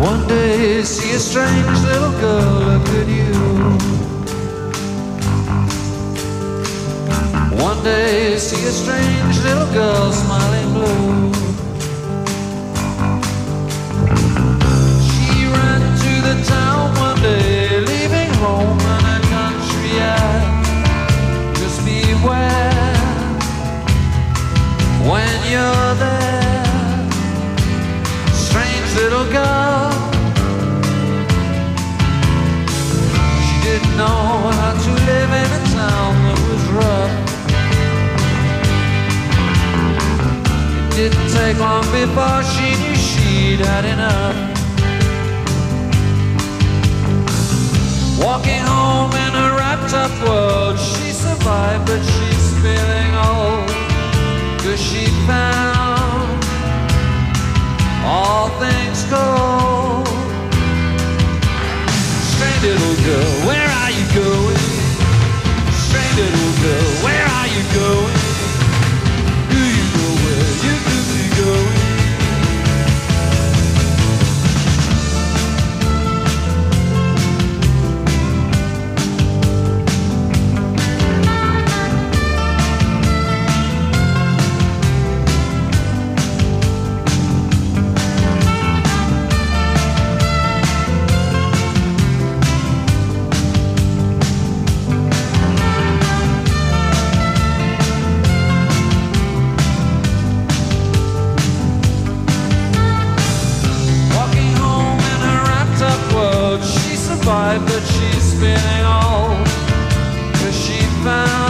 One day see a strange little girl look at you. One day see a strange little girl smiling blue. She ran to the town one day, leaving home in a country ad. Just beware when you're there, didn't take long before she knew she'd had enough. Walking home in a wrapped up world, she survived, but she's feeling old. Cause she found all things cold. Strange little girl, cause she found.